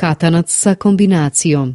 katanac sa kombinacijom.